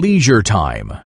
leisure time.